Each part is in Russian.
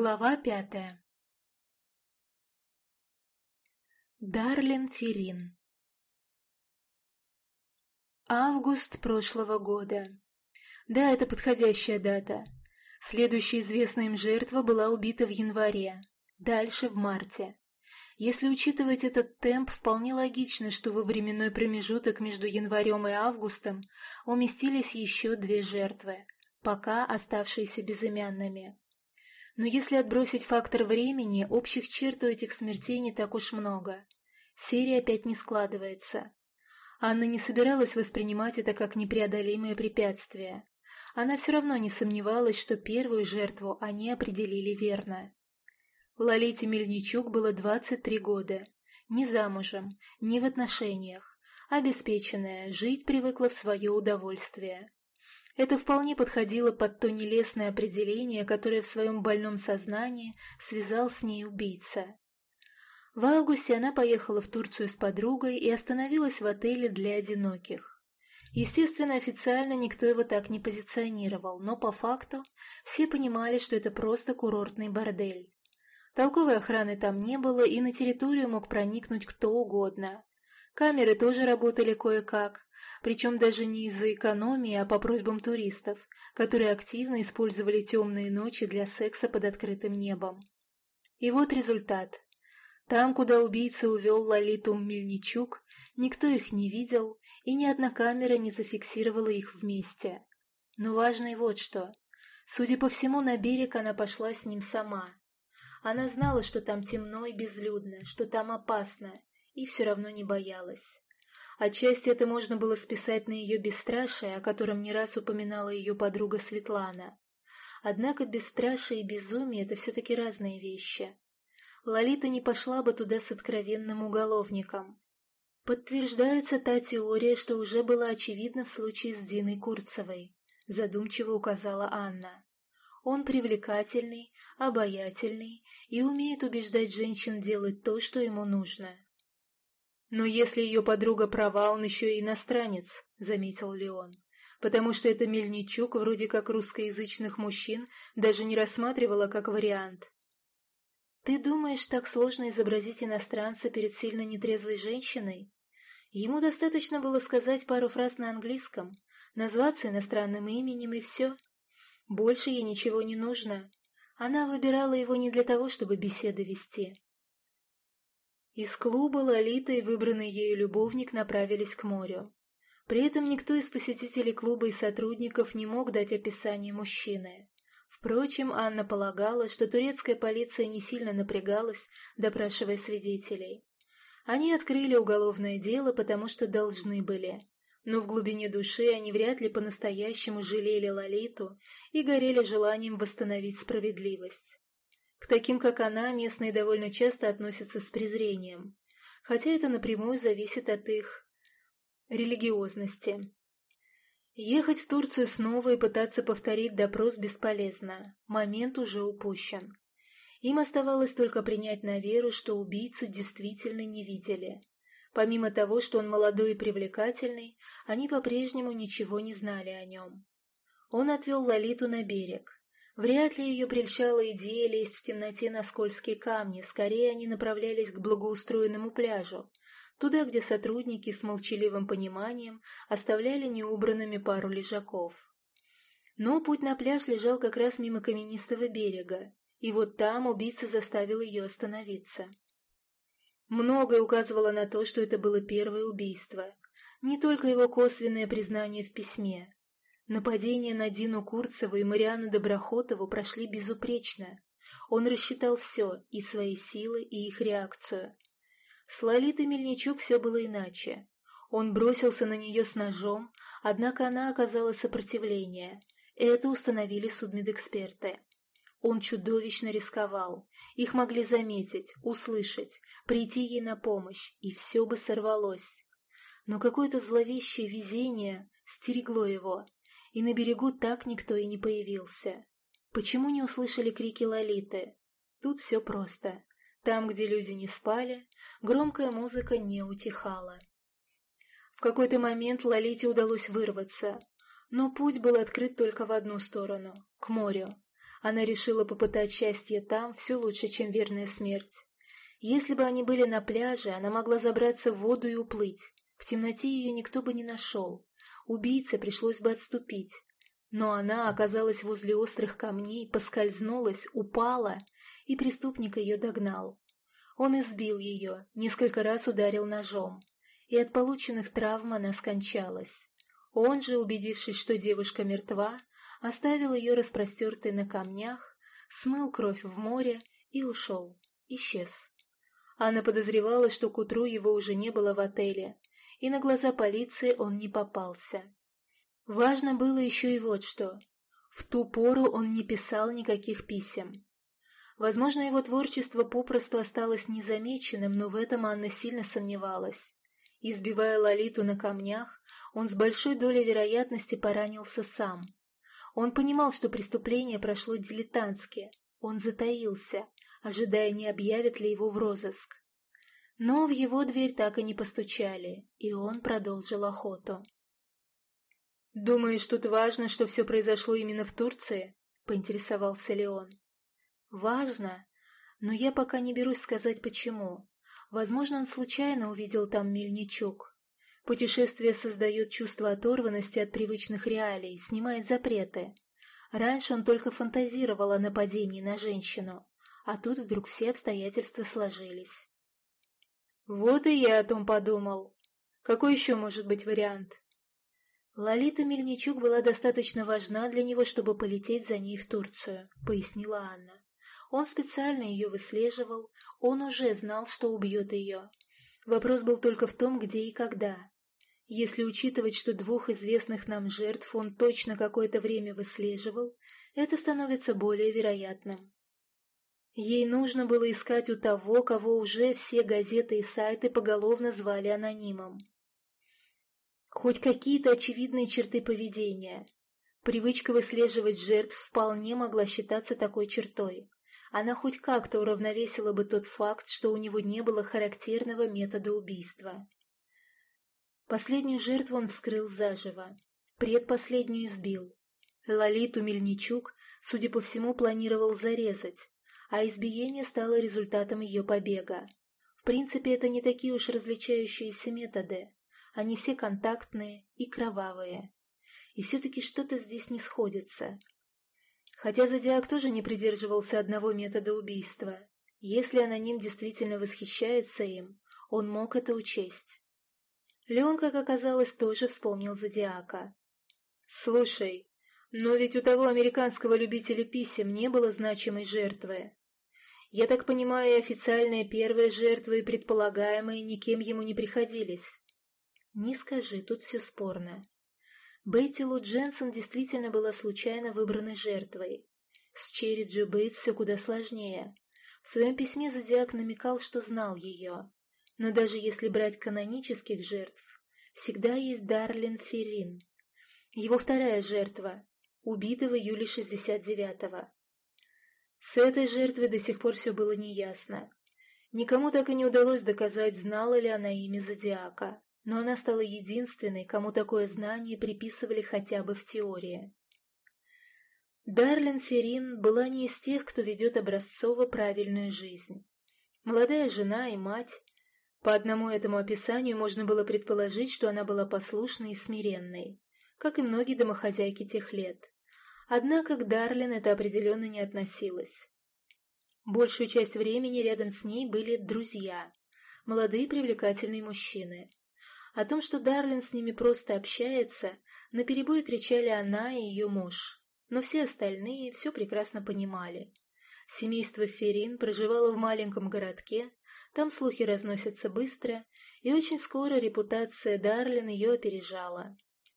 Глава пятая Дарлин Ферин Август прошлого года. Да, это подходящая дата. Следующая известная им жертва была убита в январе, дальше в марте. Если учитывать этот темп, вполне логично, что во временной промежуток между январем и августом уместились еще две жертвы, пока оставшиеся безымянными. Но если отбросить фактор времени, общих черт у этих смертей не так уж много. Серия опять не складывается. Анна не собиралась воспринимать это как непреодолимое препятствие. Она все равно не сомневалась, что первую жертву они определили верно. Лолите Мельничук было 23 года. Не замужем, не в отношениях. Обеспеченная, жить привыкла в свое удовольствие. Это вполне подходило под то нелестное определение, которое в своем больном сознании связал с ней убийца. В августе она поехала в Турцию с подругой и остановилась в отеле для одиноких. Естественно, официально никто его так не позиционировал, но по факту все понимали, что это просто курортный бордель. Толковой охраны там не было, и на территорию мог проникнуть кто угодно. Камеры тоже работали кое-как, причем даже не из-за экономии, а по просьбам туристов, которые активно использовали темные ночи для секса под открытым небом. И вот результат. Там, куда убийца увел Лолиту Мельничук, никто их не видел, и ни одна камера не зафиксировала их вместе. Но важно и вот что. Судя по всему, на берег она пошла с ним сама. Она знала, что там темно и безлюдно, что там опасно, и все равно не боялась. Отчасти это можно было списать на ее бесстрашие, о котором не раз упоминала ее подруга Светлана. Однако бесстрашие и безумие – это все-таки разные вещи. Лолита не пошла бы туда с откровенным уголовником. Подтверждается та теория, что уже было очевидно в случае с Диной Курцевой, задумчиво указала Анна. Он привлекательный, обаятельный и умеет убеждать женщин делать то, что ему нужно. «Но если ее подруга права, он еще и иностранец», — заметил Леон. «Потому что это Мельничук, вроде как русскоязычных мужчин, даже не рассматривала как вариант». «Ты думаешь, так сложно изобразить иностранца перед сильно нетрезвой женщиной?» Ему достаточно было сказать пару фраз на английском, назваться иностранным именем и все. Больше ей ничего не нужно. Она выбирала его не для того, чтобы беседы вести. Из клуба Лолита и выбранный ею любовник направились к морю. При этом никто из посетителей клуба и сотрудников не мог дать описание мужчины. Впрочем, Анна полагала, что турецкая полиция не сильно напрягалась, допрашивая свидетелей. Они открыли уголовное дело, потому что должны были. Но в глубине души они вряд ли по-настоящему жалели Лолиту и горели желанием восстановить справедливость. К таким, как она, местные довольно часто относятся с презрением, хотя это напрямую зависит от их религиозности. Ехать в Турцию снова и пытаться повторить допрос бесполезно, момент уже упущен. Им оставалось только принять на веру, что убийцу действительно не видели. Помимо того, что он молодой и привлекательный, они по-прежнему ничего не знали о нем. Он отвел Лолиту на берег. Вряд ли ее прельщала идея лезть в темноте на скользкие камни, скорее они направлялись к благоустроенному пляжу, туда, где сотрудники с молчаливым пониманием оставляли неубранными пару лежаков. Но путь на пляж лежал как раз мимо каменистого берега, и вот там убийца заставил ее остановиться. Многое указывало на то, что это было первое убийство. Не только его косвенное признание в письме, Нападения на Дину Курцеву и Мариану Доброхотову прошли безупречно. Он рассчитал все, и свои силы, и их реакцию. С Лолитой Мельничук все было иначе. Он бросился на нее с ножом, однако она оказала сопротивление. Это установили судмедэксперты. Он чудовищно рисковал. Их могли заметить, услышать, прийти ей на помощь, и все бы сорвалось. Но какое-то зловещее везение стерегло его и на берегу так никто и не появился. Почему не услышали крики Лолиты? Тут все просто. Там, где люди не спали, громкая музыка не утихала. В какой-то момент Лолите удалось вырваться, но путь был открыт только в одну сторону — к морю. Она решила попытать счастье там все лучше, чем верная смерть. Если бы они были на пляже, она могла забраться в воду и уплыть. В темноте ее никто бы не нашел. Убийце пришлось бы отступить. Но она оказалась возле острых камней, поскользнулась, упала, и преступник ее догнал. Он избил ее, несколько раз ударил ножом, и от полученных травм она скончалась. Он же, убедившись, что девушка мертва, оставил ее распростертой на камнях, смыл кровь в море и ушел, исчез. Анна подозревала, что к утру его уже не было в отеле, и на глаза полиции он не попался. Важно было еще и вот что. В ту пору он не писал никаких писем. Возможно, его творчество попросту осталось незамеченным, но в этом Анна сильно сомневалась. Избивая Лолиту на камнях, он с большой долей вероятности поранился сам. Он понимал, что преступление прошло дилетантски. Он затаился, ожидая, не объявят ли его в розыск. Но в его дверь так и не постучали, и он продолжил охоту. «Думаешь, тут важно, что все произошло именно в Турции?» — поинтересовался Леон. Важно, но я пока не берусь сказать почему. Возможно, он случайно увидел там мельничок. Путешествие создает чувство оторванности от привычных реалий, снимает запреты. Раньше он только фантазировал о нападении на женщину, а тут вдруг все обстоятельства сложились. Вот и я о том подумал. Какой еще может быть вариант? Лолита Мельничук была достаточно важна для него, чтобы полететь за ней в Турцию, пояснила Анна. Он специально ее выслеживал, он уже знал, что убьет ее. Вопрос был только в том, где и когда. Если учитывать, что двух известных нам жертв он точно какое-то время выслеживал, это становится более вероятным. Ей нужно было искать у того, кого уже все газеты и сайты поголовно звали анонимом. Хоть какие-то очевидные черты поведения. Привычка выслеживать жертв вполне могла считаться такой чертой она хоть как-то уравновесила бы тот факт, что у него не было характерного метода убийства. Последнюю жертву он вскрыл заживо, предпоследнюю избил. Лолиту Мельничук, судя по всему, планировал зарезать, а избиение стало результатом ее побега. В принципе, это не такие уж различающиеся методы. Они все контактные и кровавые. И все-таки что-то здесь не сходится. Хотя Зодиак тоже не придерживался одного метода убийства. Если аноним действительно восхищается им, он мог это учесть. Леон, как оказалось, тоже вспомнил Зодиака. «Слушай, но ведь у того американского любителя писем не было значимой жертвы. Я так понимаю, и официальные первые жертвы, и предполагаемые никем ему не приходились. Не скажи, тут все спорно. Бетти Лу Дженсон действительно была случайно выбранной жертвой. С Черри Джи Бейтс все куда сложнее. В своем письме Зодиак намекал, что знал ее. Но даже если брать канонических жертв, всегда есть Дарлин Феррин. Его вторая жертва, убита в июле 69-го. С этой жертвой до сих пор все было неясно. Никому так и не удалось доказать, знала ли она имя Зодиака но она стала единственной, кому такое знание приписывали хотя бы в теории. Дарлин Ферин была не из тех, кто ведет образцово правильную жизнь. Молодая жена и мать. По одному этому описанию можно было предположить, что она была послушной и смиренной, как и многие домохозяйки тех лет. Однако к Дарлин это определенно не относилось. Большую часть времени рядом с ней были друзья, молодые привлекательные мужчины. О том, что Дарлин с ними просто общается, наперебой кричали она и ее муж. Но все остальные все прекрасно понимали. Семейство Ферин проживало в маленьком городке, там слухи разносятся быстро, и очень скоро репутация Дарлин ее опережала.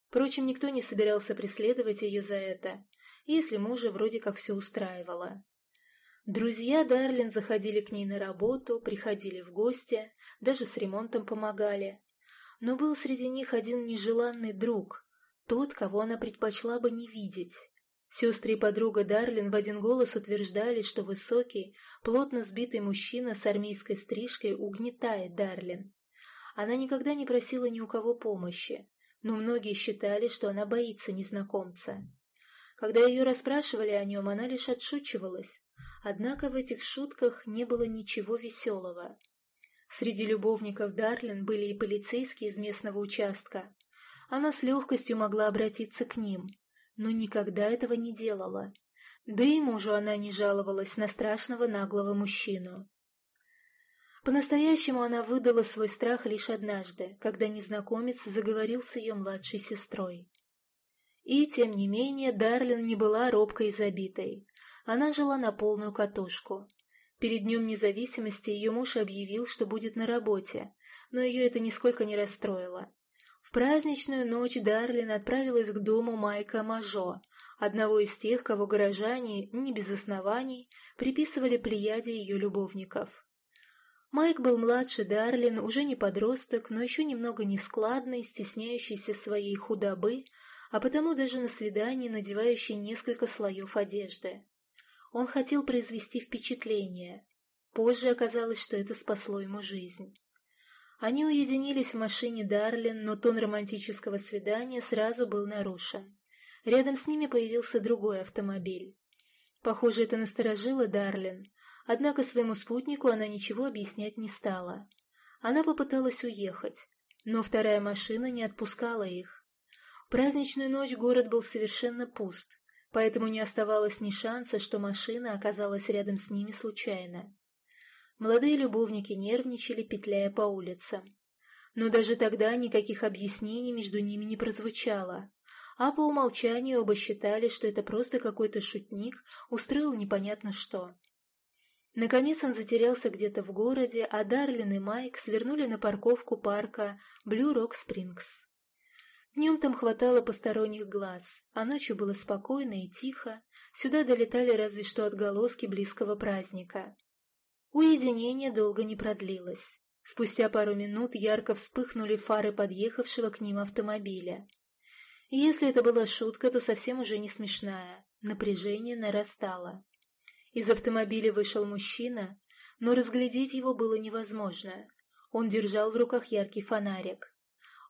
Впрочем, никто не собирался преследовать ее за это, если мужа вроде как все устраивало. Друзья Дарлин заходили к ней на работу, приходили в гости, даже с ремонтом помогали. Но был среди них один нежеланный друг, тот, кого она предпочла бы не видеть. Сестры и подруга Дарлин в один голос утверждали, что высокий, плотно сбитый мужчина с армейской стрижкой угнетает Дарлин. Она никогда не просила ни у кого помощи, но многие считали, что она боится незнакомца. Когда ее расспрашивали о нем, она лишь отшучивалась. Однако в этих шутках не было ничего веселого. Среди любовников Дарлин были и полицейские из местного участка. Она с легкостью могла обратиться к ним, но никогда этого не делала. Да и мужу она не жаловалась на страшного наглого мужчину. По-настоящему она выдала свой страх лишь однажды, когда незнакомец заговорил с ее младшей сестрой. И, тем не менее, Дарлин не была робкой и забитой. Она жила на полную катушку. Перед Днем независимости ее муж объявил, что будет на работе, но ее это нисколько не расстроило. В праздничную ночь Дарлин отправилась к дому Майка Мажо, одного из тех, кого горожане, не без оснований, приписывали плеяде ее любовников. Майк был младше Дарлин, уже не подросток, но еще немного нескладный, стесняющийся своей худобы, а потому даже на свидании надевающий несколько слоев одежды. Он хотел произвести впечатление. Позже оказалось, что это спасло ему жизнь. Они уединились в машине Дарлин, но тон романтического свидания сразу был нарушен. Рядом с ними появился другой автомобиль. Похоже, это насторожило Дарлин, Однако своему спутнику она ничего объяснять не стала. Она попыталась уехать, но вторая машина не отпускала их. Праздничную ночь город был совершенно пуст, поэтому не оставалось ни шанса, что машина оказалась рядом с ними случайно. Молодые любовники нервничали, петляя по улицам. Но даже тогда никаких объяснений между ними не прозвучало, а по умолчанию оба считали, что это просто какой-то шутник устроил непонятно что. Наконец он затерялся где-то в городе, а Дарлин и Майк свернули на парковку парка Блю Рок Спрингс. Днем там хватало посторонних глаз, а ночью было спокойно и тихо, сюда долетали разве что отголоски близкого праздника. Уединение долго не продлилось. Спустя пару минут ярко вспыхнули фары подъехавшего к ним автомобиля. И если это была шутка, то совсем уже не смешная. Напряжение нарастало. Из автомобиля вышел мужчина, но разглядеть его было невозможно. Он держал в руках яркий фонарик.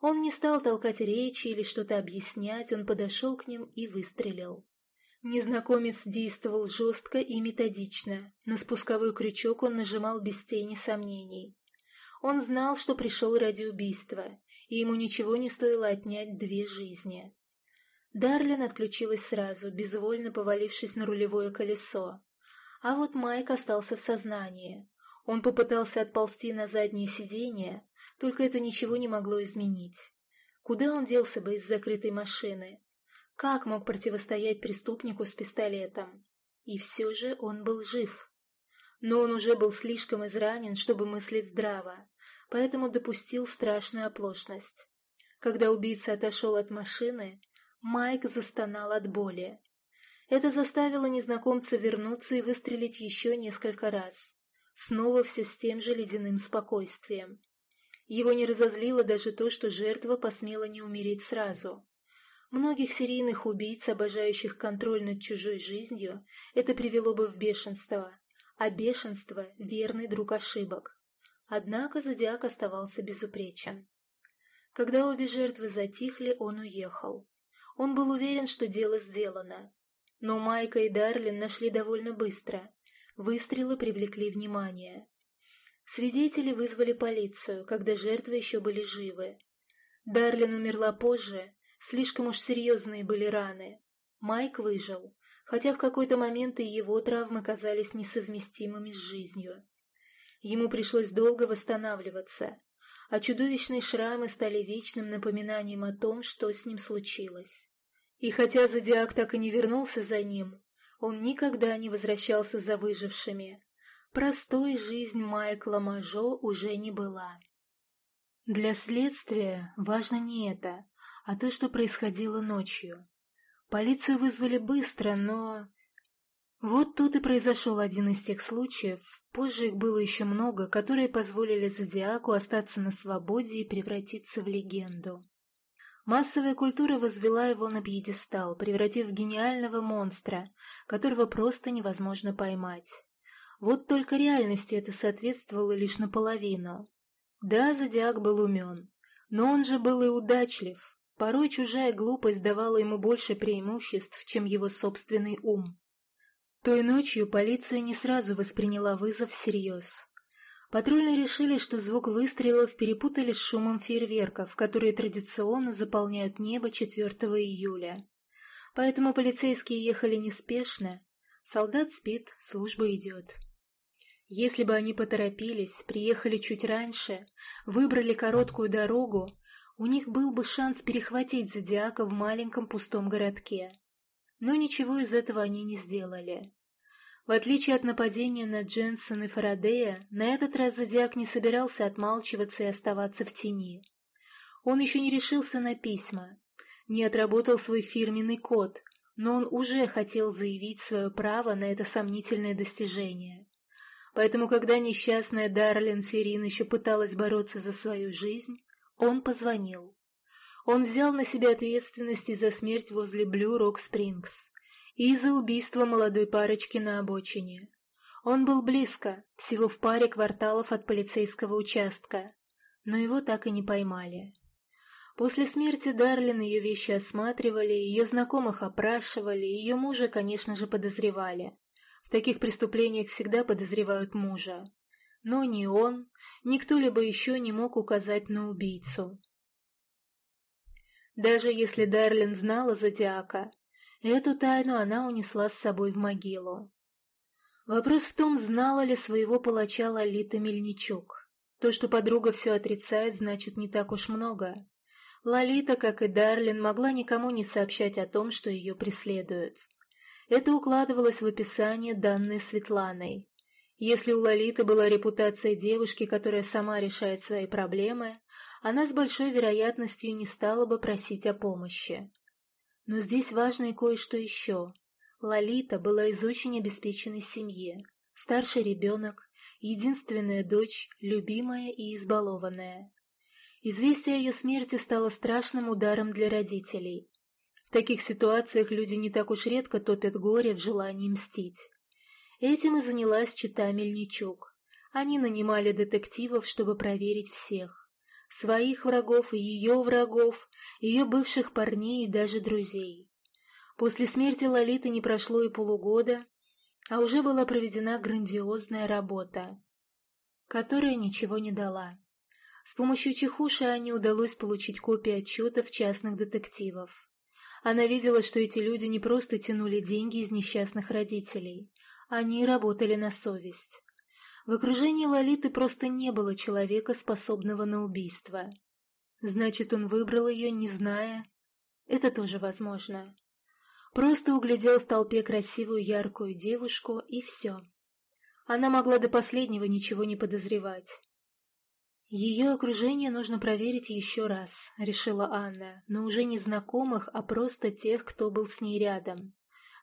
Он не стал толкать речи или что-то объяснять, он подошел к ним и выстрелил. Незнакомец действовал жестко и методично. На спусковой крючок он нажимал без тени сомнений. Он знал, что пришел ради убийства, и ему ничего не стоило отнять две жизни. Дарлин отключилась сразу, безвольно повалившись на рулевое колесо. А вот Майк остался в сознании. Он попытался отползти на заднее сиденье, только это ничего не могло изменить. Куда он делся бы из закрытой машины? Как мог противостоять преступнику с пистолетом? И все же он был жив. Но он уже был слишком изранен, чтобы мыслить здраво, поэтому допустил страшную оплошность. Когда убийца отошел от машины, Майк застонал от боли. Это заставило незнакомца вернуться и выстрелить еще несколько раз. Снова все с тем же ледяным спокойствием. Его не разозлило даже то, что жертва посмела не умереть сразу. Многих серийных убийц, обожающих контроль над чужой жизнью, это привело бы в бешенство, а бешенство — верный друг ошибок. Однако Зодиак оставался безупречен. Когда обе жертвы затихли, он уехал. Он был уверен, что дело сделано, но Майка и Дарлин нашли довольно быстро. Выстрелы привлекли внимание. Свидетели вызвали полицию, когда жертвы еще были живы. Дарлин умерла позже, слишком уж серьезные были раны. Майк выжил, хотя в какой-то момент и его травмы казались несовместимыми с жизнью. Ему пришлось долго восстанавливаться, а чудовищные шрамы стали вечным напоминанием о том, что с ним случилось. И хотя Зодиак так и не вернулся за ним, он никогда не возвращался за выжившими. Простой жизнь Майкла Мажо уже не была. Для следствия важно не это, а то, что происходило ночью. Полицию вызвали быстро, но... Вот тут и произошел один из тех случаев, позже их было еще много, которые позволили Зодиаку остаться на свободе и превратиться в легенду. Массовая культура возвела его на пьедестал, превратив в гениального монстра, которого просто невозможно поймать. Вот только реальности это соответствовало лишь наполовину. Да, Зодиак был умен, но он же был и удачлив. Порой чужая глупость давала ему больше преимуществ, чем его собственный ум. Той ночью полиция не сразу восприняла вызов всерьез. Патрульные решили, что звук выстрелов перепутали с шумом фейерверков, которые традиционно заполняют небо 4 июля. Поэтому полицейские ехали неспешно. Солдат спит, служба идет. Если бы они поторопились, приехали чуть раньше, выбрали короткую дорогу, у них был бы шанс перехватить зодиака в маленьком пустом городке. Но ничего из этого они не сделали. В отличие от нападения на Дженсона и Фарадея, на этот раз Зодиак не собирался отмалчиваться и оставаться в тени. Он еще не решился на письма, не отработал свой фирменный код, но он уже хотел заявить свое право на это сомнительное достижение. Поэтому, когда несчастная Дарлин Ферин еще пыталась бороться за свою жизнь, он позвонил. Он взял на себя ответственность за смерть возле Блю Рок Спрингс и за убийство молодой парочки на обочине. Он был близко, всего в паре кварталов от полицейского участка, но его так и не поймали. После смерти Дарлин ее вещи осматривали, ее знакомых опрашивали, ее мужа, конечно же, подозревали. В таких преступлениях всегда подозревают мужа. Но ни он, ни кто-либо еще не мог указать на убийцу. Даже если Дарлин знала Зодиака, Эту тайну она унесла с собой в могилу. Вопрос в том, знала ли своего палача Лолита Мельничук. То, что подруга все отрицает, значит не так уж много. Лолита, как и Дарлин, могла никому не сообщать о том, что ее преследуют. Это укладывалось в описание, данное Светланой. Если у Лолиты была репутация девушки, которая сама решает свои проблемы, она с большой вероятностью не стала бы просить о помощи. Но здесь важно и кое-что еще. Лолита была из очень обеспеченной семьи. Старший ребенок, единственная дочь, любимая и избалованная. Известие о ее смерти стало страшным ударом для родителей. В таких ситуациях люди не так уж редко топят горе в желании мстить. Этим и занялась чита Мельничук. Они нанимали детективов, чтобы проверить всех своих врагов и ее врагов, ее бывших парней и даже друзей. После смерти Лолиты не прошло и полугода, а уже была проведена грандиозная работа, которая ничего не дала. С помощью Чехуши Ане удалось получить копии отчетов частных детективов. Она видела, что эти люди не просто тянули деньги из несчастных родителей, они работали на совесть. В окружении Лолиты просто не было человека, способного на убийство. Значит, он выбрал ее, не зная. Это тоже возможно. Просто углядел в толпе красивую яркую девушку, и все. Она могла до последнего ничего не подозревать. Ее окружение нужно проверить еще раз, решила Анна, но уже не знакомых, а просто тех, кто был с ней рядом.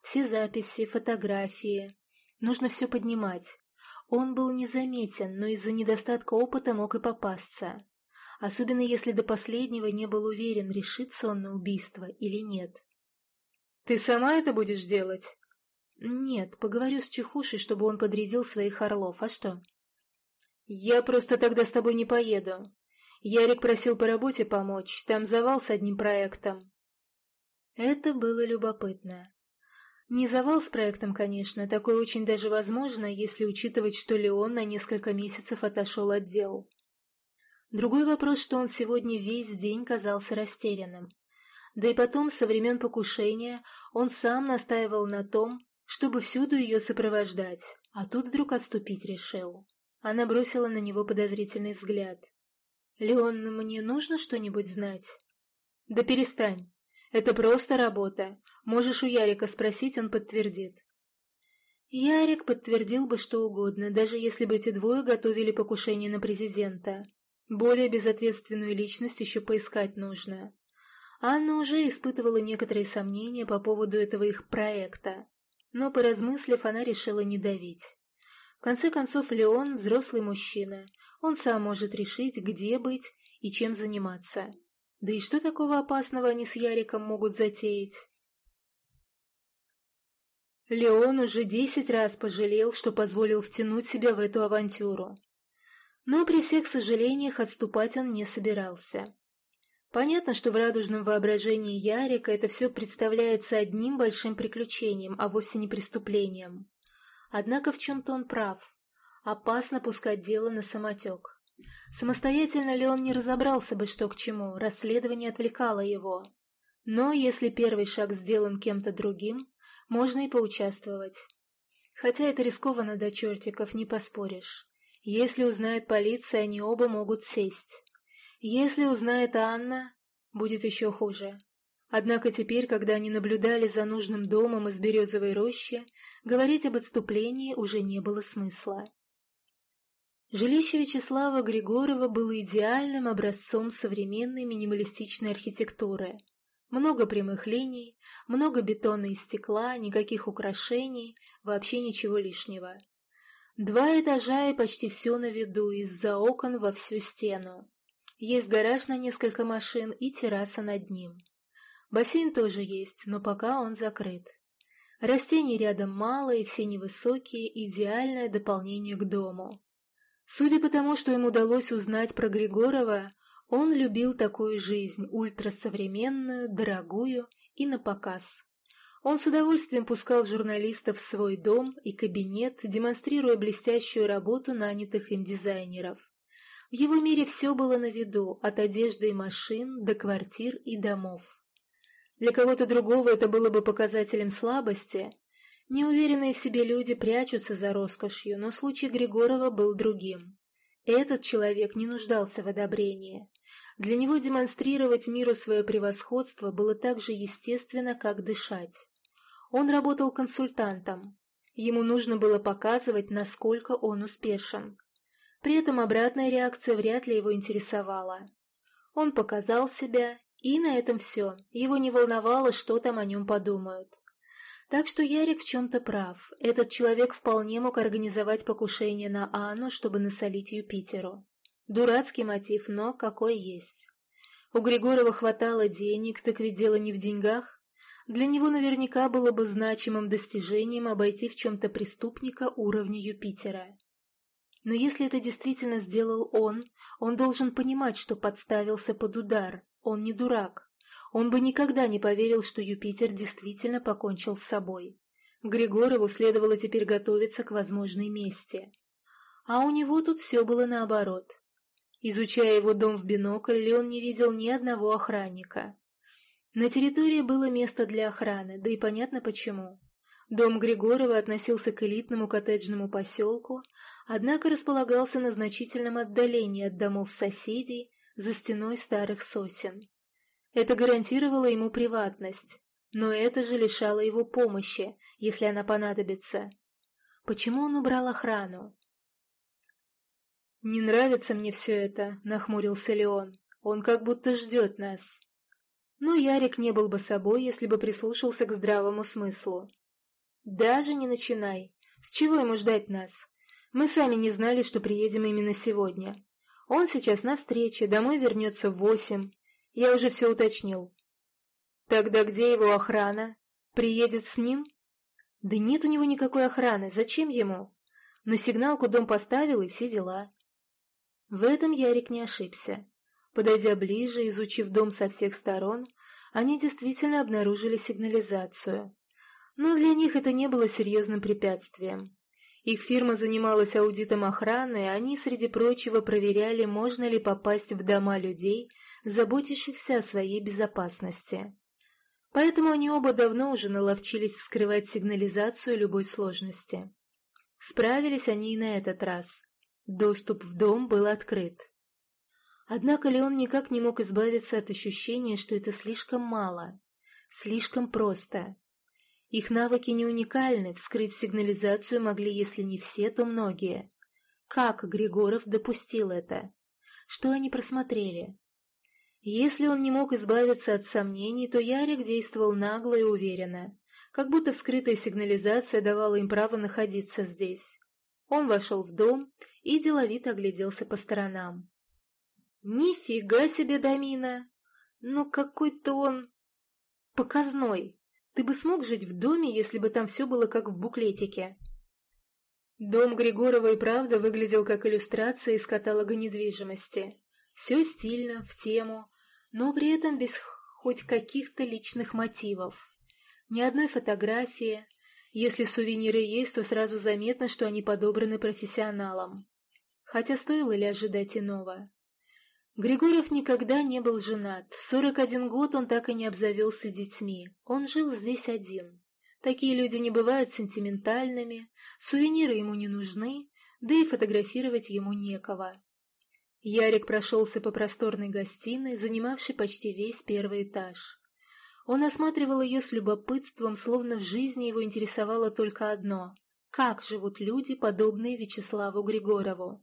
Все записи, фотографии. Нужно все поднимать. Он был незаметен, но из-за недостатка опыта мог и попасться. Особенно если до последнего не был уверен, решится он на убийство или нет. «Ты сама это будешь делать?» «Нет, поговорю с Чехушей, чтобы он подрядил своих орлов. А что?» «Я просто тогда с тобой не поеду. Ярик просил по работе помочь, там завал с одним проектом». Это было любопытно. Не завал с проектом, конечно, такое очень даже возможно, если учитывать, что Леон на несколько месяцев отошел от дел. Другой вопрос, что он сегодня весь день казался растерянным. Да и потом, со времен покушения, он сам настаивал на том, чтобы всюду ее сопровождать, а тут вдруг отступить решил. Она бросила на него подозрительный взгляд. «Леон, мне нужно что-нибудь знать?» «Да перестань. Это просто работа. Можешь у Ярика спросить, он подтвердит. Ярик подтвердил бы что угодно, даже если бы эти двое готовили покушение на президента. Более безответственную личность еще поискать нужно. Анна уже испытывала некоторые сомнения по поводу этого их проекта, но, поразмыслив, она решила не давить. В конце концов, Леон – взрослый мужчина, он сам может решить, где быть и чем заниматься. Да и что такого опасного они с Яриком могут затеять? Леон уже десять раз пожалел, что позволил втянуть себя в эту авантюру. Но при всех сожалениях отступать он не собирался. Понятно, что в радужном воображении Ярика это все представляется одним большим приключением, а вовсе не преступлением. Однако в чем-то он прав. Опасно пускать дело на самотек. Самостоятельно ли он не разобрался бы, что к чему, расследование отвлекало его. Но если первый шаг сделан кем-то другим, можно и поучаствовать. Хотя это рискованно до чертиков, не поспоришь. Если узнает полиция, они оба могут сесть. Если узнает Анна, будет еще хуже. Однако теперь, когда они наблюдали за нужным домом из березовой рощи, говорить об отступлении уже не было смысла. Жилище Вячеслава Григорова было идеальным образцом современной минималистичной архитектуры. Много прямых линий, много бетона и стекла, никаких украшений, вообще ничего лишнего. Два этажа и почти все на виду, из-за окон во всю стену. Есть гараж на несколько машин и терраса над ним. Бассейн тоже есть, но пока он закрыт. Растений рядом мало и все невысокие, идеальное дополнение к дому. Судя по тому, что им удалось узнать про Григорова, он любил такую жизнь, ультрасовременную, дорогую и на показ. Он с удовольствием пускал журналистов в свой дом и кабинет, демонстрируя блестящую работу нанятых им дизайнеров. В его мире все было на виду, от одежды и машин до квартир и домов. Для кого-то другого это было бы показателем слабости. Неуверенные в себе люди прячутся за роскошью, но случай Григорова был другим. Этот человек не нуждался в одобрении. Для него демонстрировать миру свое превосходство было так же естественно, как дышать. Он работал консультантом. Ему нужно было показывать, насколько он успешен. При этом обратная реакция вряд ли его интересовала. Он показал себя, и на этом все. Его не волновало, что там о нем подумают. Так что Ярик в чем-то прав. Этот человек вполне мог организовать покушение на Анну, чтобы насолить Юпитеру. Дурацкий мотив, но какой есть. У Григорова хватало денег, так ведь дело не в деньгах. Для него наверняка было бы значимым достижением обойти в чем-то преступника уровня Юпитера. Но если это действительно сделал он, он должен понимать, что подставился под удар. Он не дурак. Он бы никогда не поверил, что Юпитер действительно покончил с собой. Григорову следовало теперь готовиться к возможной мести. А у него тут все было наоборот. Изучая его дом в бинокль, Леон не видел ни одного охранника. На территории было место для охраны, да и понятно почему. Дом Григорова относился к элитному коттеджному поселку, однако располагался на значительном отдалении от домов соседей за стеной старых сосен. Это гарантировало ему приватность, но это же лишало его помощи, если она понадобится. Почему он убрал охрану? «Не нравится мне все это», — нахмурился Леон. «Он как будто ждет нас». Но Ярик не был бы собой, если бы прислушался к здравому смыслу. «Даже не начинай. С чего ему ждать нас? Мы сами не знали, что приедем именно сегодня. Он сейчас на встрече, домой вернется в восемь. Я уже все уточнил». «Тогда где его охрана? Приедет с ним?» «Да нет у него никакой охраны. Зачем ему?» На сигналку дом поставил и все дела. В этом Ярик не ошибся. Подойдя ближе, изучив дом со всех сторон, они действительно обнаружили сигнализацию. Но для них это не было серьезным препятствием. Их фирма занималась аудитом охраны, и они, среди прочего, проверяли, можно ли попасть в дома людей, заботящихся о своей безопасности. Поэтому они оба давно уже наловчились скрывать сигнализацию любой сложности. Справились они и на этот раз. Доступ в дом был открыт. Однако Леон никак не мог избавиться от ощущения, что это слишком мало, слишком просто. Их навыки не уникальны, вскрыть сигнализацию могли, если не все, то многие. Как Григоров допустил это? Что они просмотрели? Если он не мог избавиться от сомнений, то Ярик действовал нагло и уверенно, как будто вскрытая сигнализация давала им право находиться здесь. Он вошел в дом и деловито огляделся по сторонам. «Нифига себе, Дамина! Ну какой-то он... показной!» Ты бы смог жить в доме, если бы там все было как в буклетике?» Дом Григорова и правда выглядел как иллюстрация из каталога недвижимости. Все стильно, в тему, но при этом без хоть каких-то личных мотивов. Ни одной фотографии. Если сувениры есть, то сразу заметно, что они подобраны профессионалом. Хотя стоило ли ожидать иного? Григорьев никогда не был женат. В 41 год он так и не обзавелся детьми. Он жил здесь один. Такие люди не бывают сентиментальными, сувениры ему не нужны, да и фотографировать ему некого. Ярик прошелся по просторной гостиной, занимавшей почти весь первый этаж. Он осматривал ее с любопытством, словно в жизни его интересовало только одно – как живут люди, подобные Вячеславу Григорову.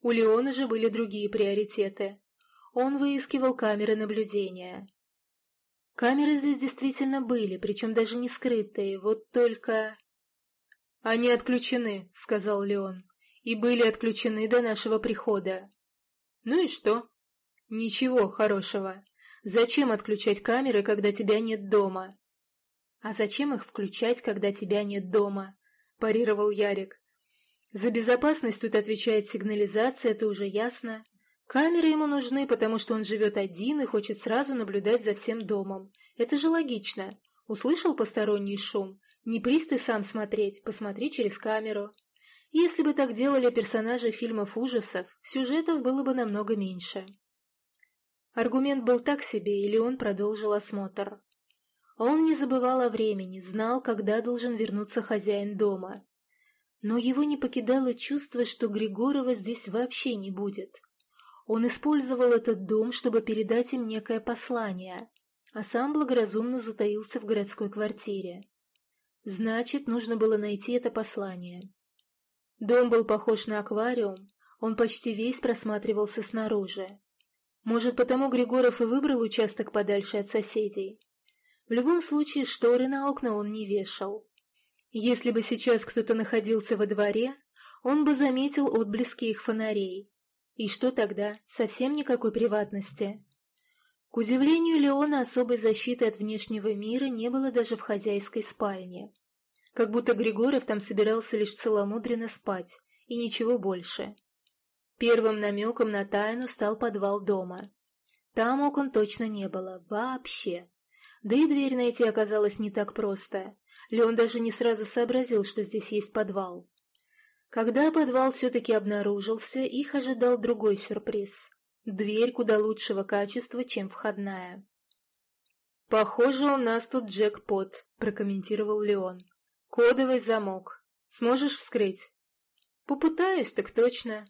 У Леона же были другие приоритеты. Он выискивал камеры наблюдения. Камеры здесь действительно были, причем даже не скрытые, вот только... «Они отключены», — сказал Леон, — «и были отключены до нашего прихода». «Ну и что?» «Ничего хорошего. Зачем отключать камеры, когда тебя нет дома?» «А зачем их включать, когда тебя нет дома?» – парировал Ярик. За безопасность тут отвечает сигнализация, это уже ясно. Камеры ему нужны, потому что он живет один и хочет сразу наблюдать за всем домом. Это же логично. Услышал посторонний шум? Не пристай сам смотреть, посмотри через камеру. Если бы так делали персонажи фильмов ужасов, сюжетов было бы намного меньше. Аргумент был так себе, или он продолжил осмотр. Он не забывал о времени, знал, когда должен вернуться хозяин дома. Но его не покидало чувство, что Григорова здесь вообще не будет. Он использовал этот дом, чтобы передать им некое послание, а сам благоразумно затаился в городской квартире. Значит, нужно было найти это послание. Дом был похож на аквариум, он почти весь просматривался снаружи. Может, потому Григоров и выбрал участок подальше от соседей. В любом случае, шторы на окна он не вешал. Если бы сейчас кто-то находился во дворе, он бы заметил отблески их фонарей. И что тогда? Совсем никакой приватности. К удивлению Леона, особой защиты от внешнего мира не было даже в хозяйской спальне. Как будто Григорьев там собирался лишь целомудренно спать, и ничего больше. Первым намеком на тайну стал подвал дома. Там окон точно не было, вообще. Да и дверь найти оказалось не так просто. Леон даже не сразу сообразил, что здесь есть подвал. Когда подвал все-таки обнаружился, их ожидал другой сюрприз. Дверь куда лучшего качества, чем входная. «Похоже, у нас тут джекпот», — прокомментировал Леон. «Кодовый замок. Сможешь вскрыть?» «Попытаюсь, так точно.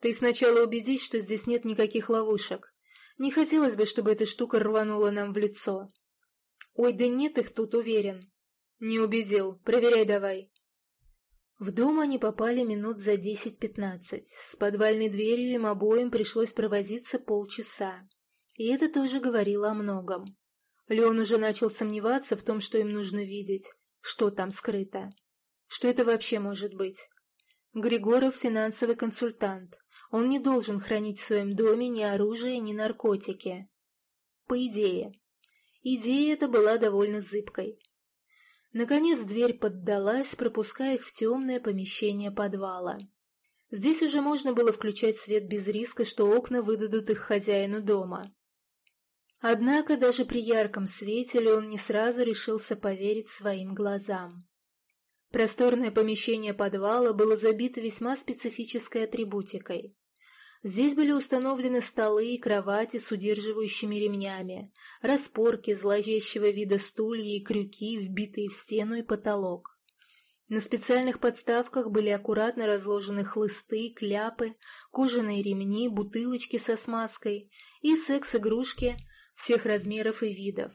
Ты сначала убедись, что здесь нет никаких ловушек. Не хотелось бы, чтобы эта штука рванула нам в лицо». «Ой, да нет их тут, уверен. «Не убедил. Проверяй давай». В дом они попали минут за десять-пятнадцать. С подвальной дверью им обоим пришлось провозиться полчаса. И это тоже говорило о многом. Леон уже начал сомневаться в том, что им нужно видеть, что там скрыто. Что это вообще может быть? Григоров – финансовый консультант. Он не должен хранить в своем доме ни оружие, ни наркотики. По идее. Идея эта была довольно зыбкой. Наконец дверь поддалась, пропуская их в темное помещение подвала. Здесь уже можно было включать свет без риска, что окна выдадут их хозяину дома. Однако даже при ярком свете он не сразу решился поверить своим глазам. Просторное помещение подвала было забито весьма специфической атрибутикой. Здесь были установлены столы и кровати с удерживающими ремнями, распорки зловещего вида стулья и крюки, вбитые в стену и потолок. На специальных подставках были аккуратно разложены хлысты, кляпы, кожаные ремни, бутылочки со смазкой и секс-игрушки всех размеров и видов.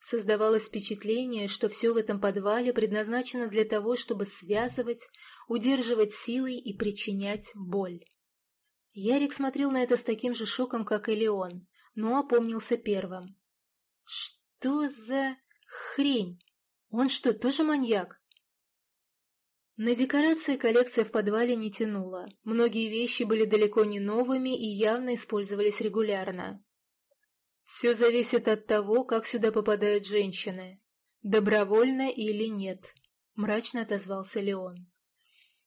Создавалось впечатление, что все в этом подвале предназначено для того, чтобы связывать, удерживать силой и причинять боль. Ярик смотрел на это с таким же шоком, как и Леон, но опомнился первым. «Что за хрень? Он что, тоже маньяк?» На декорации коллекция в подвале не тянула. Многие вещи были далеко не новыми и явно использовались регулярно. Все зависит от того, как сюда попадают женщины. Добровольно или нет, мрачно отозвался Леон.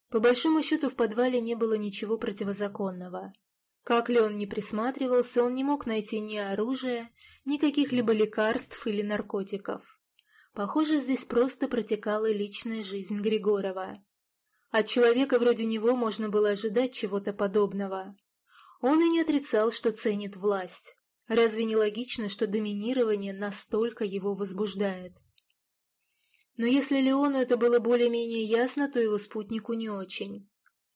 По большому счету в подвале не было ничего противозаконного. Как ли он ни присматривался, он не мог найти ни оружия, ни каких-либо лекарств или наркотиков. Похоже, здесь просто протекала личная жизнь Григорова. От человека вроде него можно было ожидать чего-то подобного. Он и не отрицал, что ценит власть. Разве не логично, что доминирование настолько его возбуждает? Но если Леону это было более-менее ясно, то его спутнику не очень.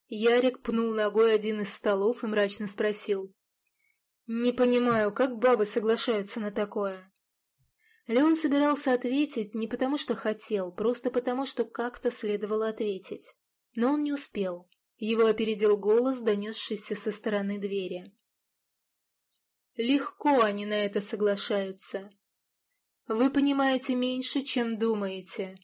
Ярик пнул ногой один из столов и мрачно спросил. «Не понимаю, как бабы соглашаются на такое?» Леон собирался ответить не потому, что хотел, просто потому, что как-то следовало ответить. Но он не успел. Его опередил голос, донесшийся со стороны двери. Легко они на это соглашаются. Вы понимаете меньше, чем думаете.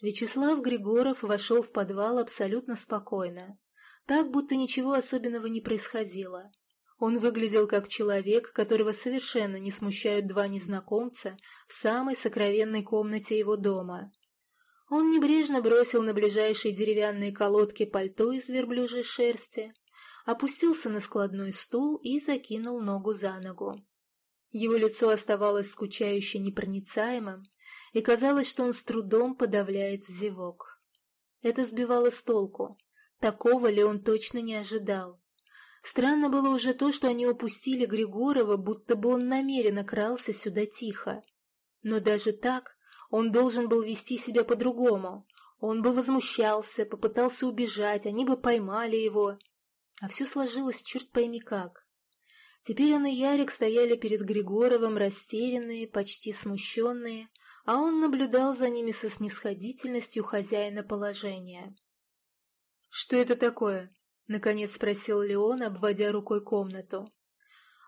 Вячеслав Григоров вошел в подвал абсолютно спокойно, так, будто ничего особенного не происходило. Он выглядел как человек, которого совершенно не смущают два незнакомца в самой сокровенной комнате его дома. Он небрежно бросил на ближайшие деревянные колодки пальто из верблюжьей шерсти, опустился на складной стул и закинул ногу за ногу. Его лицо оставалось скучающе непроницаемым, и казалось, что он с трудом подавляет зевок. Это сбивало с толку. Такого ли он точно не ожидал? Странно было уже то, что они упустили Григорова, будто бы он намеренно крался сюда тихо. Но даже так он должен был вести себя по-другому. Он бы возмущался, попытался убежать, они бы поймали его. А все сложилось черт пойми как. Теперь он и Ярик стояли перед Григоровым, растерянные, почти смущенные, а он наблюдал за ними со снисходительностью хозяина положения. «Что это такое?» — наконец спросил Леон, обводя рукой комнату.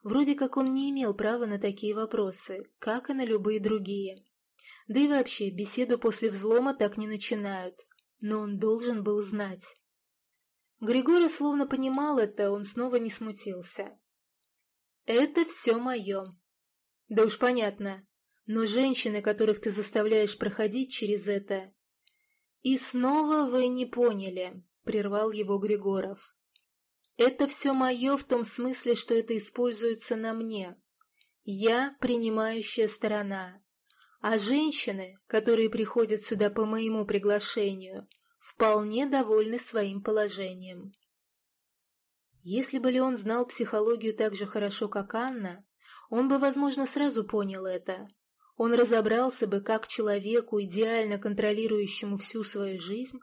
Вроде как он не имел права на такие вопросы, как и на любые другие. Да и вообще, беседу после взлома так не начинают, но он должен был знать. Григорий словно понимал это, он снова не смутился. «Это все мое». «Да уж понятно. Но женщины, которых ты заставляешь проходить через это... И снова вы не поняли, прервал его Григоров. Это все мое в том смысле, что это используется на мне. Я принимающая сторона. А женщины, которые приходят сюда по моему приглашению, вполне довольны своим положением. Если бы Леон знал психологию так же хорошо, как Анна, он бы, возможно, сразу понял это, он разобрался бы, как человеку, идеально контролирующему всю свою жизнь,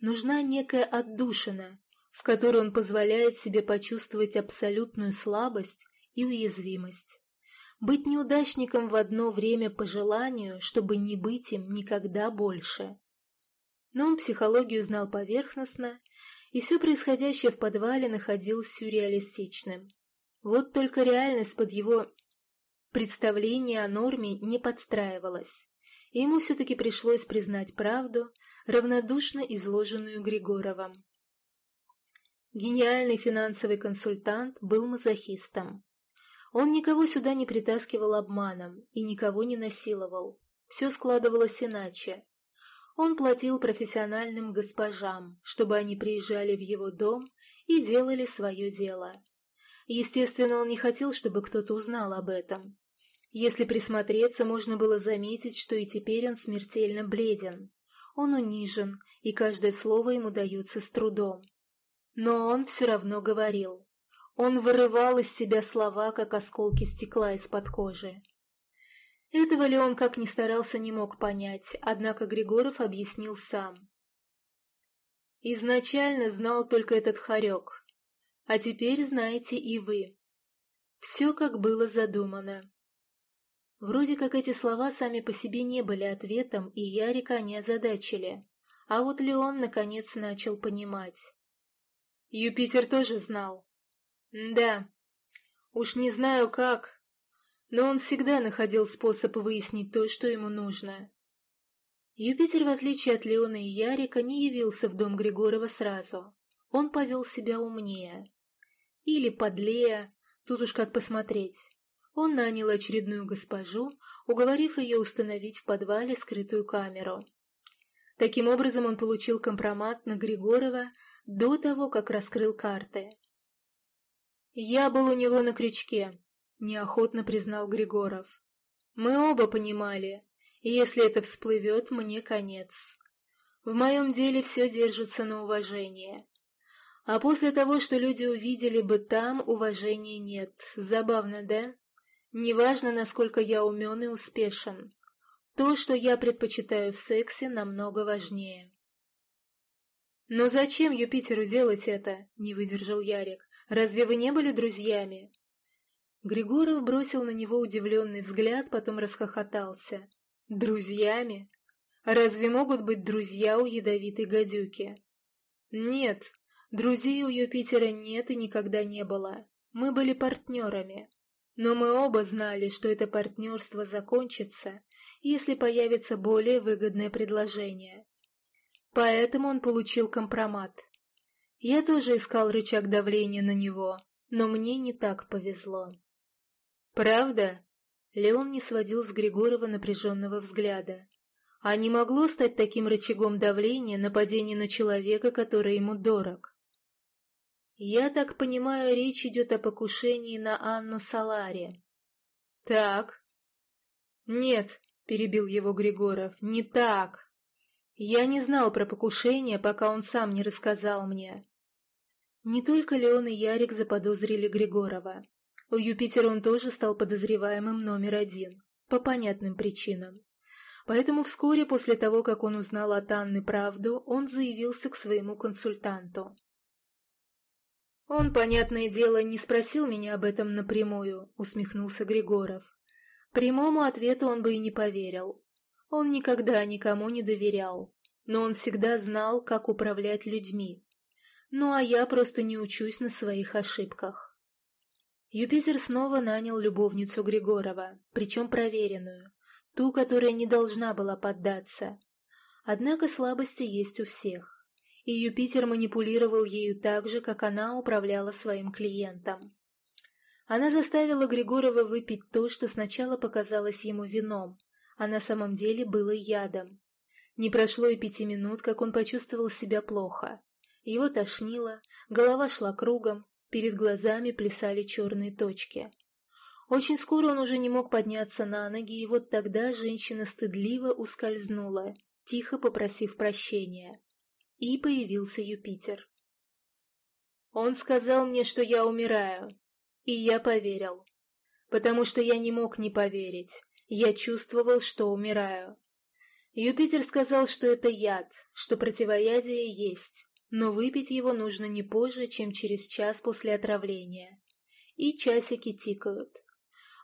нужна некая отдушина, в которой он позволяет себе почувствовать абсолютную слабость и уязвимость. Быть неудачником в одно время по желанию, чтобы не быть им никогда больше. Но он психологию знал поверхностно, и все происходящее в подвале находил сюрреалистичным. Вот только реальность под его Представление о норме не подстраивалось, и ему все-таки пришлось признать правду, равнодушно изложенную Григоровым. Гениальный финансовый консультант был мазохистом. Он никого сюда не притаскивал обманом и никого не насиловал. Все складывалось иначе. Он платил профессиональным госпожам, чтобы они приезжали в его дом и делали свое дело. Естественно, он не хотел, чтобы кто-то узнал об этом. Если присмотреться, можно было заметить, что и теперь он смертельно бледен. Он унижен, и каждое слово ему дается с трудом. Но он все равно говорил. Он вырывал из себя слова, как осколки стекла из-под кожи. Этого ли он, как ни старался, не мог понять, однако Григоров объяснил сам. Изначально знал только этот хорек, а теперь знаете и вы. Все, как было задумано. Вроде как эти слова сами по себе не были ответом, и Ярика не озадачили. А вот Леон наконец начал понимать. Юпитер тоже знал. Да, уж не знаю как, но он всегда находил способ выяснить то, что ему нужно. Юпитер, в отличие от Леона и Ярика, не явился в дом Григорова сразу. Он повел себя умнее. Или подлее, тут уж как посмотреть. Он нанял очередную госпожу, уговорив ее установить в подвале скрытую камеру. Таким образом он получил компромат на Григорова до того, как раскрыл карты. «Я был у него на крючке», — неохотно признал Григоров. «Мы оба понимали, и если это всплывет, мне конец. В моем деле все держится на уважении. А после того, что люди увидели бы там, уважения нет. Забавно, да? Неважно, насколько я умен и успешен. То, что я предпочитаю в сексе, намного важнее. «Но зачем Юпитеру делать это?» — не выдержал Ярик. «Разве вы не были друзьями?» Григоров бросил на него удивленный взгляд, потом расхохотался. «Друзьями? Разве могут быть друзья у ядовитой гадюки?» «Нет, друзей у Юпитера нет и никогда не было. Мы были партнерами. Но мы оба знали, что это партнерство закончится, если появится более выгодное предложение. Поэтому он получил компромат. Я тоже искал рычаг давления на него, но мне не так повезло. «Правда?» Леон не сводил с Григорова напряженного взгляда. А не могло стать таким рычагом давления нападение на человека, который ему дорог? «Я так понимаю, речь идет о покушении на Анну Салари». «Так». «Нет», — перебил его Григоров, — «не так. Я не знал про покушение, пока он сам не рассказал мне». Не только Леон и Ярик заподозрили Григорова. У Юпитера он тоже стал подозреваемым номер один, по понятным причинам. Поэтому вскоре после того, как он узнал от Анны правду, он заявился к своему консультанту. «Он, понятное дело, не спросил меня об этом напрямую», — усмехнулся Григоров. Прямому ответу он бы и не поверил. Он никогда никому не доверял, но он всегда знал, как управлять людьми. Ну а я просто не учусь на своих ошибках. Юпитер снова нанял любовницу Григорова, причем проверенную, ту, которая не должна была поддаться. Однако слабости есть у всех, и Юпитер манипулировал ею так же, как она управляла своим клиентом. Она заставила Григорова выпить то, что сначала показалось ему вином, а на самом деле было ядом. Не прошло и пяти минут, как он почувствовал себя плохо. Его тошнило, голова шла кругом, Перед глазами плясали черные точки. Очень скоро он уже не мог подняться на ноги, и вот тогда женщина стыдливо ускользнула, тихо попросив прощения. И появился Юпитер. Он сказал мне, что я умираю, и я поверил. Потому что я не мог не поверить. Я чувствовал, что умираю. Юпитер сказал, что это яд, что противоядие есть, но выпить его нужно не позже, чем через час после отравления. И часики тикают.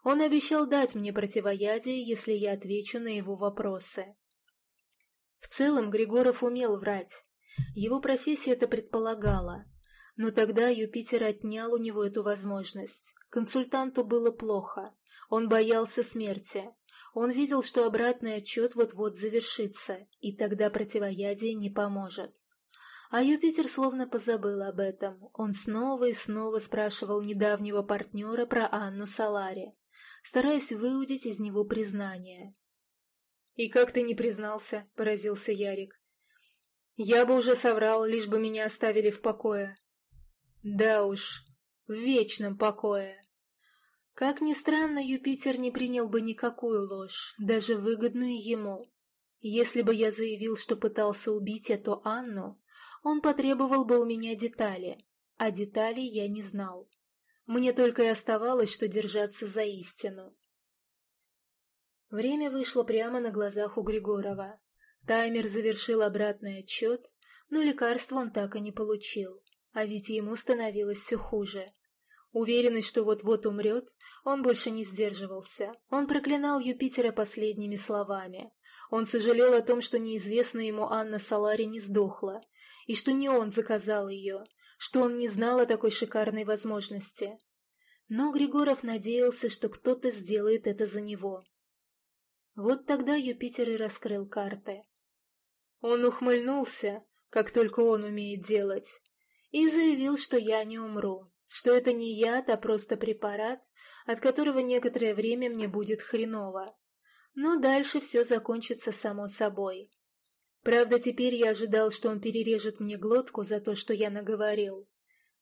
Он обещал дать мне противоядие, если я отвечу на его вопросы. В целом Григоров умел врать. Его профессия это предполагала. Но тогда Юпитер отнял у него эту возможность. Консультанту было плохо. Он боялся смерти. Он видел, что обратный отчет вот-вот завершится, и тогда противоядие не поможет. А Юпитер словно позабыл об этом. Он снова и снова спрашивал недавнего партнера про Анну Салари, стараясь выудить из него признание. «И как ты не признался?» — поразился Ярик. «Я бы уже соврал, лишь бы меня оставили в покое». «Да уж, в вечном покое». Как ни странно, Юпитер не принял бы никакую ложь, даже выгодную ему. Если бы я заявил, что пытался убить эту Анну, он потребовал бы у меня детали, а деталей я не знал. Мне только и оставалось, что держаться за истину. Время вышло прямо на глазах у Григорова. Таймер завершил обратный отчет, но лекарство он так и не получил, а ведь ему становилось все хуже. Уверенный, что вот-вот умрет, он больше не сдерживался. Он проклинал Юпитера последними словами. Он сожалел о том, что неизвестная ему Анна Салари не сдохла, и что не он заказал ее, что он не знал о такой шикарной возможности. Но Григоров надеялся, что кто-то сделает это за него. Вот тогда Юпитер и раскрыл карты. Он ухмыльнулся, как только он умеет делать, и заявил, что я не умру, что это не яд, а просто препарат, от которого некоторое время мне будет хреново. Но дальше все закончится само собой. Правда, теперь я ожидал, что он перережет мне глотку за то, что я наговорил.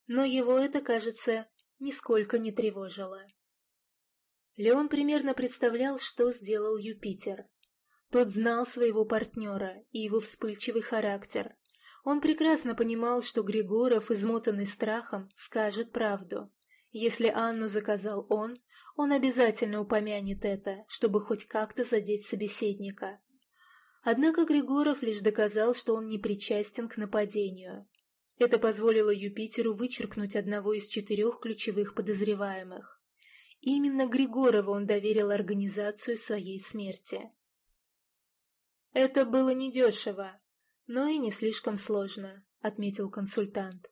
Но его это, кажется, нисколько не тревожила. Леон примерно представлял, что сделал Юпитер. Тот знал своего партнера и его вспыльчивый характер. Он прекрасно понимал, что Григоров, измотанный страхом, скажет правду. Если Анну заказал он, он обязательно упомянет это, чтобы хоть как-то задеть собеседника. Однако Григоров лишь доказал, что он не причастен к нападению. Это позволило Юпитеру вычеркнуть одного из четырех ключевых подозреваемых. Именно Григорову он доверил организацию своей смерти. «Это было недешево, но и не слишком сложно», — отметил консультант.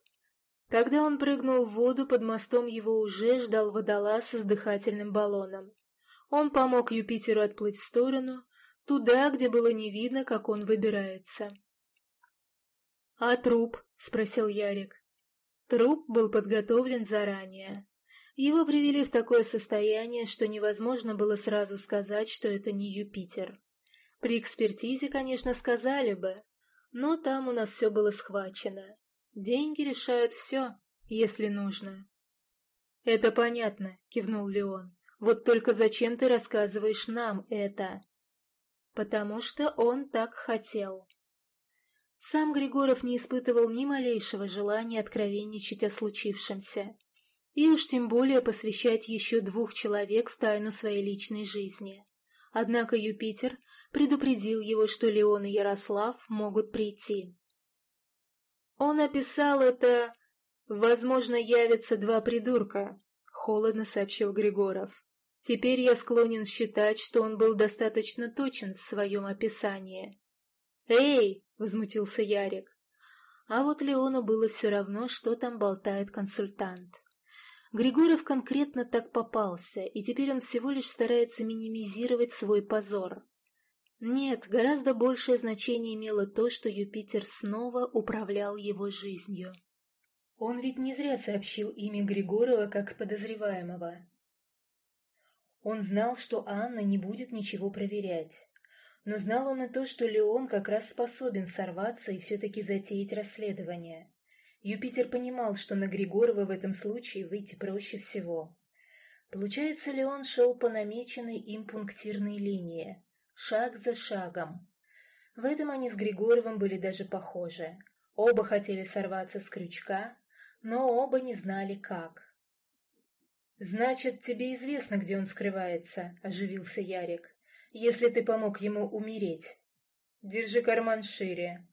Когда он прыгнул в воду, под мостом его уже ждал водолаз с дыхательным баллоном. Он помог Юпитеру отплыть в сторону, туда, где было не видно, как он выбирается. «А труп?» — спросил Ярик. Труп был подготовлен заранее. Его привели в такое состояние, что невозможно было сразу сказать, что это не Юпитер. При экспертизе, конечно, сказали бы, но там у нас все было схвачено. Деньги решают все, если нужно. «Это понятно», — кивнул Леон. «Вот только зачем ты рассказываешь нам это?» «Потому что он так хотел». Сам Григоров не испытывал ни малейшего желания откровенничать о случившемся и уж тем более посвящать еще двух человек в тайну своей личной жизни. Однако Юпитер предупредил его, что Леон и Ярослав могут прийти. Он описал это «Возможно, явятся два придурка», — холодно сообщил Григоров. «Теперь я склонен считать, что он был достаточно точен в своем описании». «Эй!» — возмутился Ярик. А вот Леону было все равно, что там болтает консультант. Григорьев конкретно так попался, и теперь он всего лишь старается минимизировать свой позор. Нет, гораздо большее значение имело то, что Юпитер снова управлял его жизнью. Он ведь не зря сообщил имя Григорова как подозреваемого. Он знал, что Анна не будет ничего проверять. Но знал он и то, что Леон как раз способен сорваться и все-таки затеять расследование. Юпитер понимал, что на Григорова в этом случае выйти проще всего. Получается ли он шел по намеченной им пунктирной линии, шаг за шагом? В этом они с Григоровым были даже похожи. Оба хотели сорваться с крючка, но оба не знали как. «Значит, тебе известно, где он скрывается», — оживился Ярик. «Если ты помог ему умереть. Держи карман шире,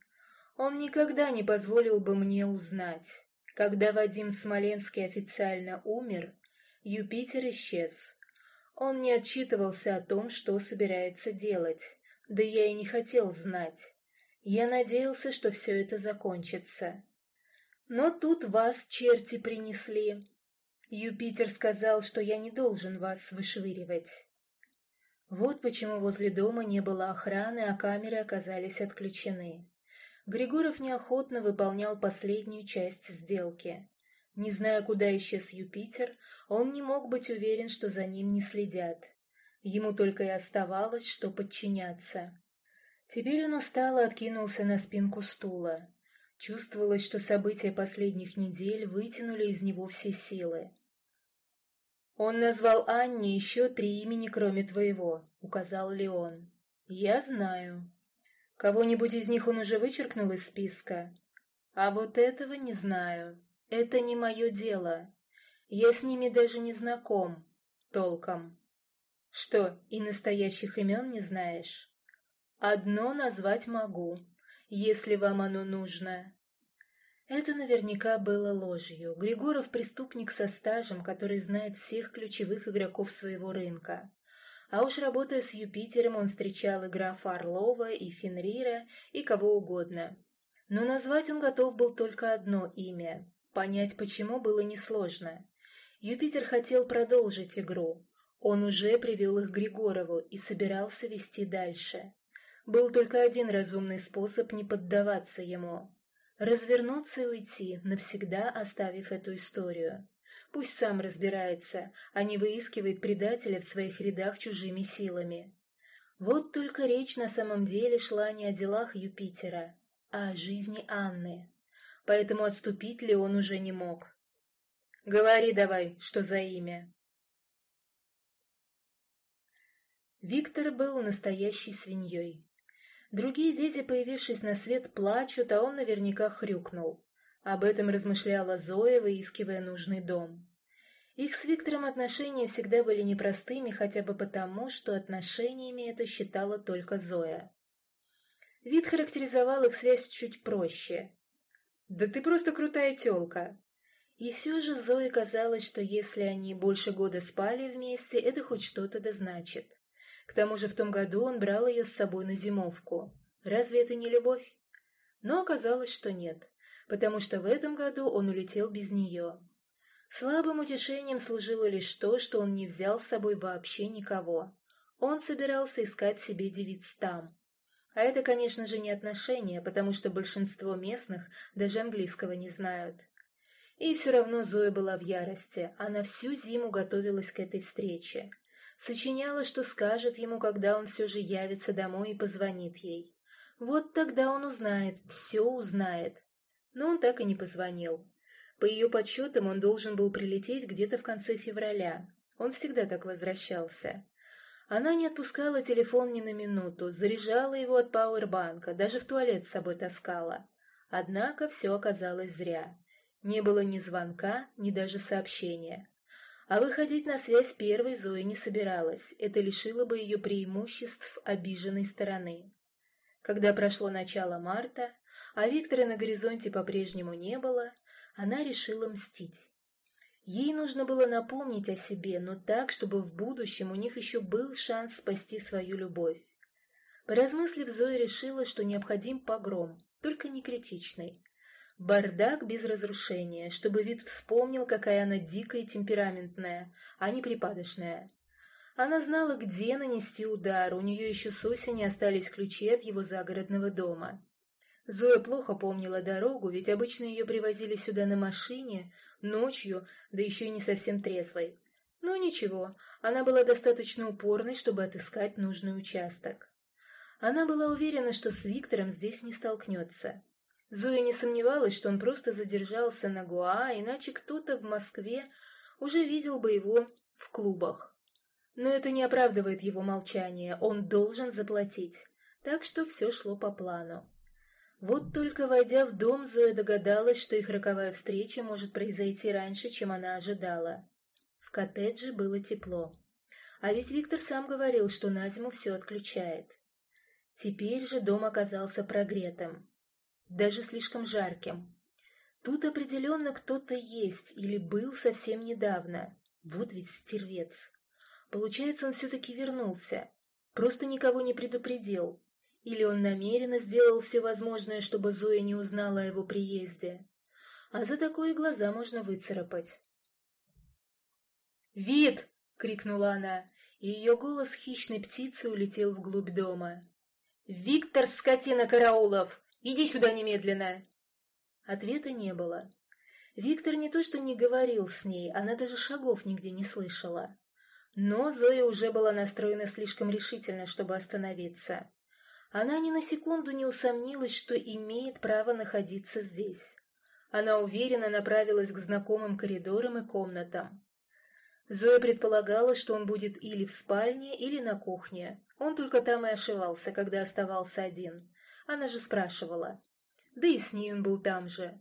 он никогда не позволил бы мне узнать. Когда Вадим Смоленский официально умер, Юпитер исчез. Он не отчитывался о том, что собирается делать, да я и не хотел знать. Я надеялся, что все это закончится. Но тут вас черти принесли. Юпитер сказал, что я не должен вас вышвыривать. Вот почему возле дома не было охраны, а камеры оказались отключены. Григоров неохотно выполнял последнюю часть сделки. Не зная, куда исчез Юпитер, он не мог быть уверен, что за ним не следят. Ему только и оставалось, что подчиняться. Теперь он устало откинулся на спинку стула. Чувствовалось, что события последних недель вытянули из него все силы. «Он назвал Анне еще три имени, кроме твоего», — указал Леон. «Я знаю», Кого-нибудь из них он уже вычеркнул из списка? А вот этого не знаю. Это не мое дело. Я с ними даже не знаком. Толком. Что, и настоящих имен не знаешь? Одно назвать могу, если вам оно нужно. Это наверняка было ложью. Григоров преступник со стажем, который знает всех ключевых игроков своего рынка. А уж работая с Юпитером, он встречал и графа Орлова, и Фенрира, и кого угодно. Но назвать он готов был только одно имя. Понять почему было несложно. Юпитер хотел продолжить игру. Он уже привел их к Григорову и собирался вести дальше. Был только один разумный способ не поддаваться ему. Развернуться и уйти, навсегда оставив эту историю. Пусть сам разбирается, а не выискивает предателя в своих рядах чужими силами. Вот только речь на самом деле шла не о делах Юпитера, а о жизни Анны. Поэтому отступить ли он уже не мог. Говори давай, что за имя. Виктор был настоящей свиньей. Другие дети, появившись на свет, плачут, а он наверняка хрюкнул. Об этом размышляла Зоя, выискивая нужный дом. Их с Виктором отношения всегда были непростыми, хотя бы потому, что отношениями это считала только Зоя. Вид характеризовал их связь чуть проще. «Да ты просто крутая тёлка!» И все же Зое казалось, что если они больше года спали вместе, это хоть что-то да значит. К тому же в том году он брал ее с собой на зимовку. Разве это не любовь? Но оказалось, что нет, потому что в этом году он улетел без нее. Слабым утешением служило лишь то, что он не взял с собой вообще никого. Он собирался искать себе девиц там. А это, конечно же, не отношения, потому что большинство местных даже английского не знают. И все равно Зоя была в ярости. Она всю зиму готовилась к этой встрече. Сочиняла, что скажет ему, когда он все же явится домой и позвонит ей. Вот тогда он узнает, все узнает. Но он так и не позвонил. По ее подсчетам, он должен был прилететь где-то в конце февраля. Он всегда так возвращался. Она не отпускала телефон ни на минуту, заряжала его от пауэрбанка, даже в туалет с собой таскала. Однако все оказалось зря. Не было ни звонка, ни даже сообщения. А выходить на связь первой Зои не собиралась, это лишило бы ее преимуществ обиженной стороны. Когда прошло начало марта, а Виктора на горизонте по-прежнему не было, она решила мстить. Ей нужно было напомнить о себе, но так, чтобы в будущем у них еще был шанс спасти свою любовь. Поразмыслив, Зоя решила, что необходим погром, только не критичный, Бардак без разрушения, чтобы вид вспомнил, какая она дикая и темпераментная, а не припадочная. Она знала, где нанести удар, у нее еще с осени остались ключи от его загородного дома. Зоя плохо помнила дорогу, ведь обычно ее привозили сюда на машине, ночью, да еще и не совсем трезвой. Но ничего, она была достаточно упорной, чтобы отыскать нужный участок. Она была уверена, что с Виктором здесь не столкнется. Зоя не сомневалась, что он просто задержался на Гуа, иначе кто-то в Москве уже видел бы его в клубах. Но это не оправдывает его молчание, он должен заплатить. Так что все шло по плану. Вот только войдя в дом, Зоя догадалась, что их роковая встреча может произойти раньше, чем она ожидала. В коттедже было тепло. А ведь Виктор сам говорил, что на зиму все отключает. Теперь же дом оказался прогретым даже слишком жарким. Тут определенно кто-то есть или был совсем недавно. Вот ведь стервец. Получается, он все-таки вернулся. Просто никого не предупредил. Или он намеренно сделал все возможное, чтобы Зоя не узнала о его приезде. А за такое глаза можно выцарапать. «Вид!» — крикнула она, и ее голос хищной птицы улетел вглубь дома. «Виктор, скотина Караулов! Иди сюда немедленно!» Ответа не было. Виктор не то что не говорил с ней, она даже шагов нигде не слышала. Но Зоя уже была настроена слишком решительно, чтобы остановиться. Она ни на секунду не усомнилась, что имеет право находиться здесь. Она уверенно направилась к знакомым коридорам и комнатам. Зоя предполагала, что он будет или в спальне, или на кухне. Он только там и ошивался, когда оставался один. Она же спрашивала. Да и с ней он был там же.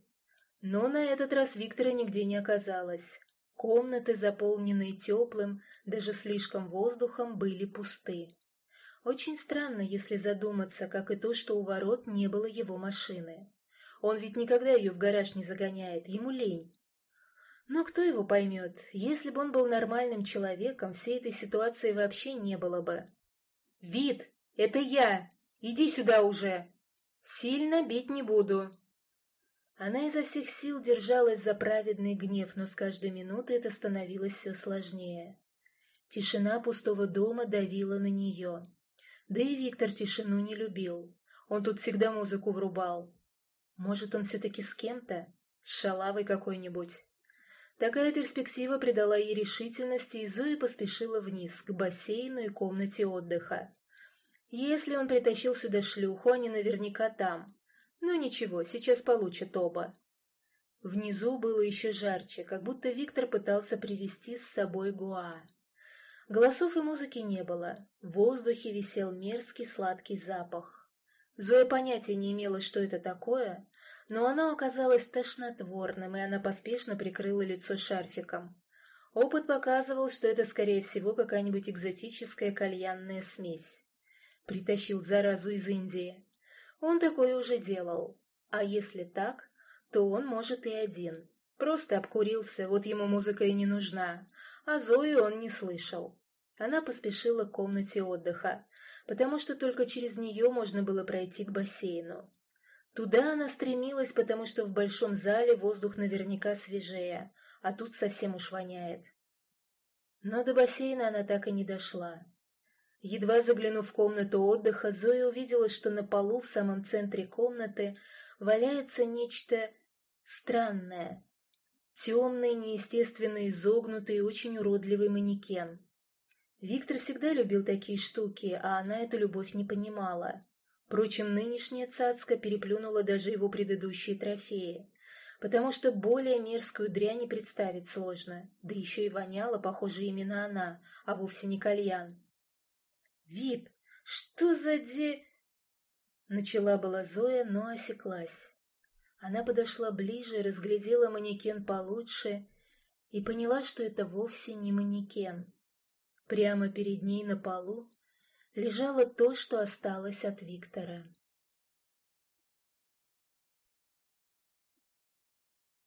Но на этот раз Виктора нигде не оказалось. Комнаты, заполненные теплым, даже слишком воздухом, были пусты. Очень странно, если задуматься, как и то, что у ворот не было его машины. Он ведь никогда ее в гараж не загоняет, ему лень. Но кто его поймет? Если бы он был нормальным человеком, всей этой ситуации вообще не было бы. «Вид, это я! Иди сюда уже!» Сильно бить не буду. Она изо всех сил держалась за праведный гнев, но с каждой минутой это становилось все сложнее. Тишина пустого дома давила на нее. Да и Виктор тишину не любил. Он тут всегда музыку врубал. Может, он все-таки с кем-то? С шалавой какой-нибудь? Такая перспектива придала ей решительности, и Зоя поспешила вниз, к бассейну и комнате отдыха. Если он притащил сюда шлюху, они наверняка там. Ну ничего, сейчас получат оба. Внизу было еще жарче, как будто Виктор пытался привести с собой Гуа. Голосов и музыки не было. В воздухе висел мерзкий сладкий запах. Зоя понятия не имела, что это такое, но оно оказалось тошнотворным, и она поспешно прикрыла лицо шарфиком. Опыт показывал, что это, скорее всего, какая-нибудь экзотическая кальянная смесь. Притащил заразу из Индии. Он такое уже делал. А если так, то он может и один. Просто обкурился, вот ему музыка и не нужна. А Зою он не слышал. Она поспешила к комнате отдыха, потому что только через нее можно было пройти к бассейну. Туда она стремилась, потому что в большом зале воздух наверняка свежее, а тут совсем уж воняет. Но до бассейна она так и не дошла. Едва заглянув в комнату отдыха, Зоя увидела, что на полу в самом центре комнаты валяется нечто странное. Темный, неестественно изогнутый и очень уродливый манекен. Виктор всегда любил такие штуки, а она эту любовь не понимала. Впрочем, нынешняя цацка переплюнула даже его предыдущие трофеи, потому что более мерзкую дрянь не представить сложно, да еще и воняла, похоже, именно она, а вовсе не кальян. «Вип, что за де...» Начала была Зоя, но осеклась. Она подошла ближе, разглядела манекен получше и поняла, что это вовсе не манекен. Прямо перед ней на полу лежало то, что осталось от Виктора.